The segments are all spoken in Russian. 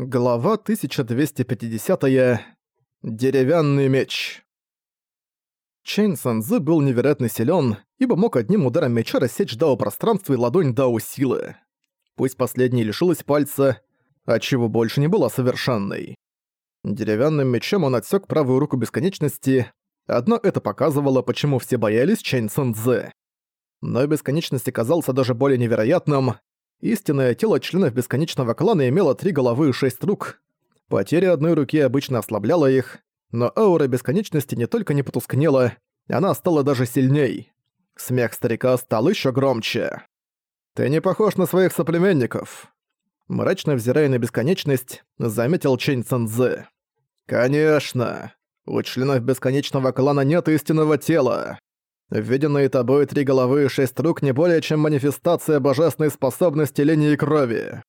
Глава 1250. -я. Деревянный меч. Чейн Санзы был невероятно силен, ибо мог одним ударом меча рассечь дао пространство и ладонь дао силы. Пусть последняя лишилась пальца, отчего больше не была совершенной. Деревянным мечом он отсек правую руку бесконечности, одно это показывало, почему все боялись Чейн Санзы. Но бесконечность оказался даже более невероятным, Истинное тело членов Бесконечного Клана имело три головы и шесть рук. Потеря одной руки обычно ослабляла их, но аура Бесконечности не только не потускнела, она стала даже сильней. Смех старика стал еще громче. «Ты не похож на своих соплеменников», мрачно взирая на бесконечность, заметил Чэнь Цэнзэ. «Конечно. У членов бесконечного клана нет истинного тела. Виденные тобой три головы и шесть рук не более чем манифестация божественной способности линии крови.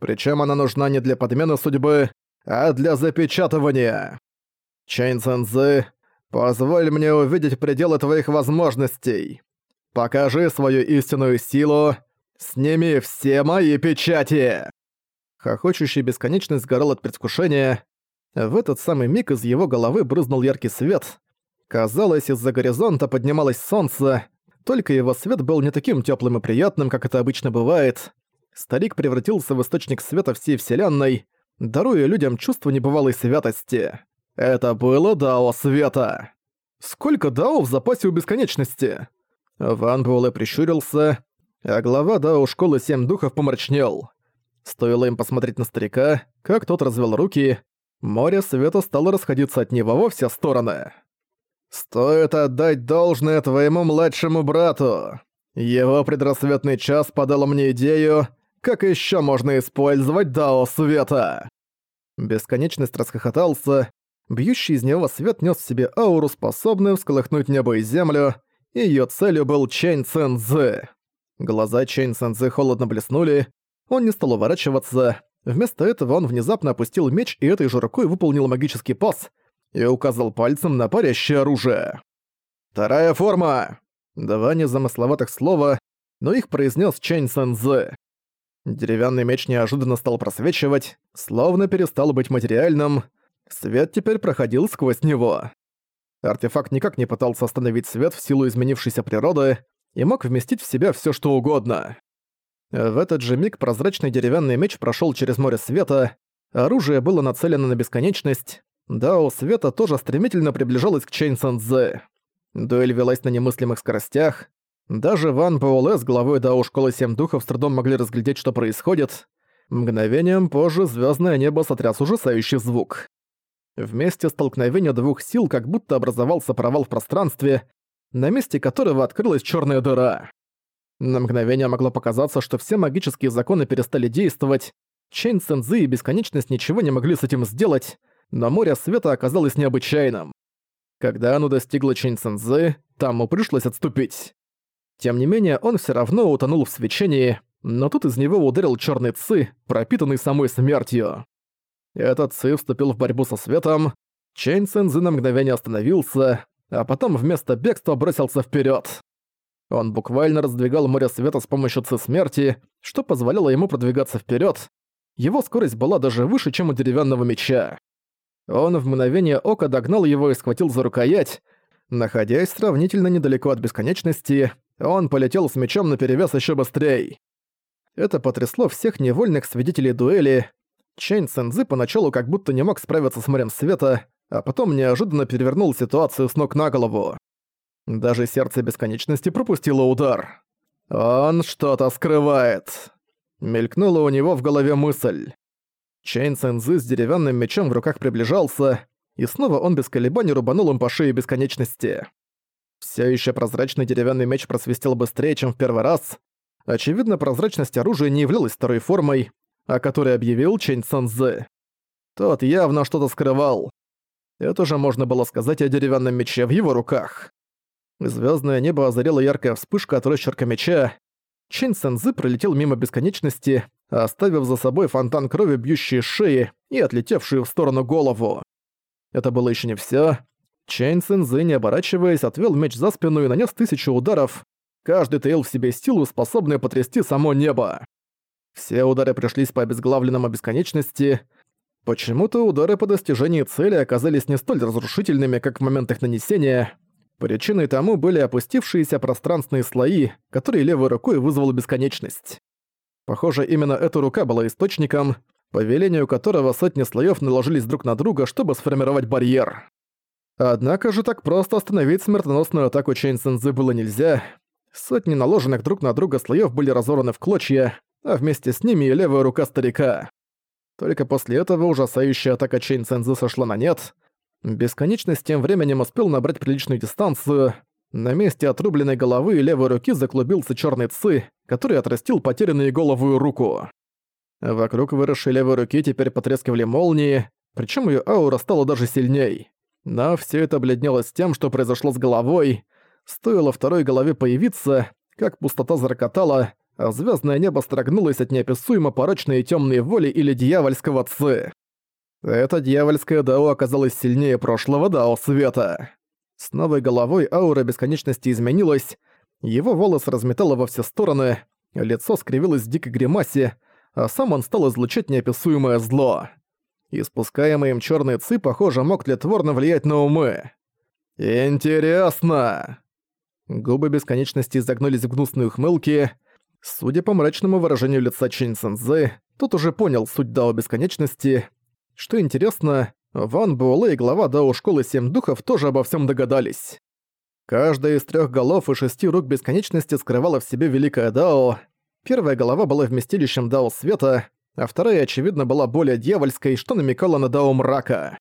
Причем она нужна не для подмены судьбы, а для запечатывания. Чэнь Цэнзы, позволь мне увидеть пределы твоих возможностей. Покажи свою истинную силу, сними все мои печати!» Хохочущий бесконечность сгорал от предвкушения. В этот самый миг из его головы брызнул яркий свет, Казалось, из-за горизонта поднималось солнце, только его свет был не таким теплым и приятным, как это обычно бывает. Старик превратился в источник света всей Вселенной, даруя людям чувство небывалой святости. Это было Дао Света. Сколько Дао в запасе у бесконечности? Ван Буэлэ прищурился, а глава Дао Школы Семь Духов помрачнел. Стоило им посмотреть на старика, как тот развел руки, море света стало расходиться от него во все стороны. «Стоит отдать должное твоему младшему брату. Его предрассветный час подал мне идею, как еще можно использовать Дао Света». Бесконечность расхохотался, бьющий из него свет нес в себе ауру, способную всколыхнуть небо и землю, и её целью был Чэнь Цэнзэ. Глаза Чэнь Цэнзэ холодно блеснули, он не стал уворачиваться, вместо этого он внезапно опустил меч и этой же рукой выполнил магический пас — и указал пальцем на парящее оружие. «Вторая форма!» Два незамысловатых слова, но их произнес Чэнь Сэнзэ. Деревянный меч неожиданно стал просвечивать, словно перестал быть материальным. Свет теперь проходил сквозь него. Артефакт никак не пытался остановить свет в силу изменившейся природы и мог вместить в себя все что угодно. В этот же миг прозрачный деревянный меч прошел через море света, оружие было нацелено на бесконечность, Дао Света тоже стремительно приближалась к Чейн Сэнзэ. Дуэль велась на немыслимых скоростях. Даже Ван Паоле с главой Дао Школы Семь Духов с трудом могли разглядеть, что происходит. Мгновением позже звездное небо сотряс ужасающий звук. В месте столкновения двух сил как будто образовался провал в пространстве, на месте которого открылась черная дыра. На мгновение могло показаться, что все магические законы перестали действовать, Чейн Сэнзы и Бесконечность ничего не могли с этим сделать, но море света оказалось необычайным. Когда оно достигло Чэнь-Цэнзы, тому пришлось отступить. Тем не менее, он все равно утонул в свечении, но тут из него ударил черный ци, пропитанный самой смертью. Этот ци вступил в борьбу со светом, Чэнь на мгновение остановился, а потом вместо бегства бросился вперед. Он буквально раздвигал море света с помощью ци смерти, что позволяло ему продвигаться вперед. Его скорость была даже выше, чем у деревянного меча. Он в мгновение ока догнал его и схватил за рукоять. Находясь сравнительно недалеко от бесконечности, он полетел с мечом наперевес еще быстрее. Это потрясло всех невольных свидетелей дуэли. Чэнь Цэнзы поначалу как будто не мог справиться с морем света, а потом неожиданно перевернул ситуацию с ног на голову. Даже сердце бесконечности пропустило удар. «Он что-то скрывает!» Мелькнула у него в голове мысль. Чейн Цэнзы с деревянным мечом в руках приближался, и снова он без колебаний рубанул им по шее бесконечности. Все еще прозрачный деревянный меч просвистел быстрее, чем в первый раз. Очевидно, прозрачность оружия не являлась второй формой, о которой объявил Чэнь Цэнзы. Тот явно что-то скрывал. Это же можно было сказать о деревянном мече в его руках. Звездное небо озарила яркая вспышка от росчерка меча. Чэнь Цэнзы пролетел мимо бесконечности, оставив за собой фонтан крови, бьющий шеи и отлетевшую в сторону голову. Это было еще не все. Чэнь Цинзы, не оборачиваясь, отвел меч за спину и нанес тысячу ударов. Каждый таил в себе силу, способную потрясти само небо. Все удары пришлись по обезглавленному бесконечности, Почему-то удары по достижении цели оказались не столь разрушительными, как в момент их нанесения. Причиной тому были опустившиеся пространственные слои, которые левой рукой вызвала бесконечность. Похоже, именно эта рука была источником, по велению которого сотни слоев наложились друг на друга, чтобы сформировать барьер. Однако же так просто остановить смертоносную атаку Сензы было нельзя. Сотни наложенных друг на друга слоев были разорваны в клочья, а вместе с ними и левая рука старика. Только после этого ужасающая атака Сензы сошла на нет. Бесконечность тем временем успел набрать приличную дистанцию. На месте отрубленной головы и левой руки заклубился черный ци, который отрастил потерянную головую руку. Вокруг выросшей левой руки теперь потрескивали молнии, причем ее аура стала даже сильней. Но все это бледнело с тем, что произошло с головой. Стоило второй голове появиться, как пустота зарокотала, а звездное небо строгнулось от неописуемо порочной темной воли или дьявольского ци. Эта дьявольская дао оказалась сильнее прошлого дао света. С новой головой аура бесконечности изменилась, его волосы разметало во все стороны, лицо скривилось в дикой гримасе, а сам он стал излучать неописуемое зло. Испускаемый им черный ци, похоже, мог тлетворно влиять на умы. «Интересно!» Губы бесконечности изогнулись в гнусные ухмылки. Судя по мрачному выражению лица Чэнь Цэнзэ, тот уже понял суть Дао Бесконечности. Что интересно, Ван Буэлэ и глава Дао Школы Семь Духов тоже обо всем догадались. Каждая из трех голов и шести рук Бесконечности скрывала в себе Великое Дао. Первая голова была вместилищем Дао Света, а вторая, очевидно, была более дьявольской, что намекало на Дао Мрака.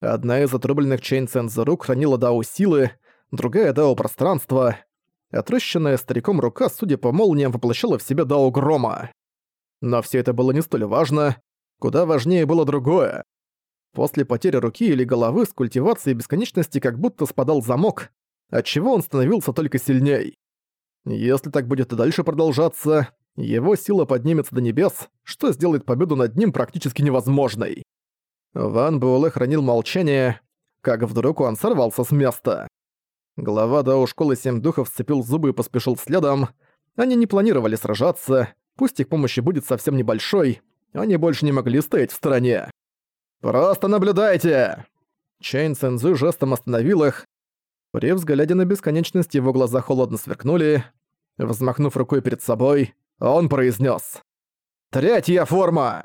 Одна из отрубленных Чейн Цэнзэ рук хранила Дао Силы, другая Дао Пространства. Отрощенная стариком рука, судя по молниям, воплощала в себе Дао Грома. Но все это было не столь важно. Куда важнее было другое. После потери руки или головы с культивацией бесконечности как будто спадал замок, отчего он становился только сильней. Если так будет и дальше продолжаться, его сила поднимется до небес, что сделает победу над ним практически невозможной. Ван Буэлэ хранил молчание, как вдруг он сорвался с места. Глава Дао Школы Семь Духов сцепил зубы и поспешил следом. Они не планировали сражаться, пусть их помощи будет совсем небольшой, они больше не могли стоять в стороне. «Просто наблюдайте!» Чейн Цэнзы жестом остановил их. При взгляде на бесконечность его глаза холодно сверкнули. Взмахнув рукой перед собой, он произнес: «Третья форма!»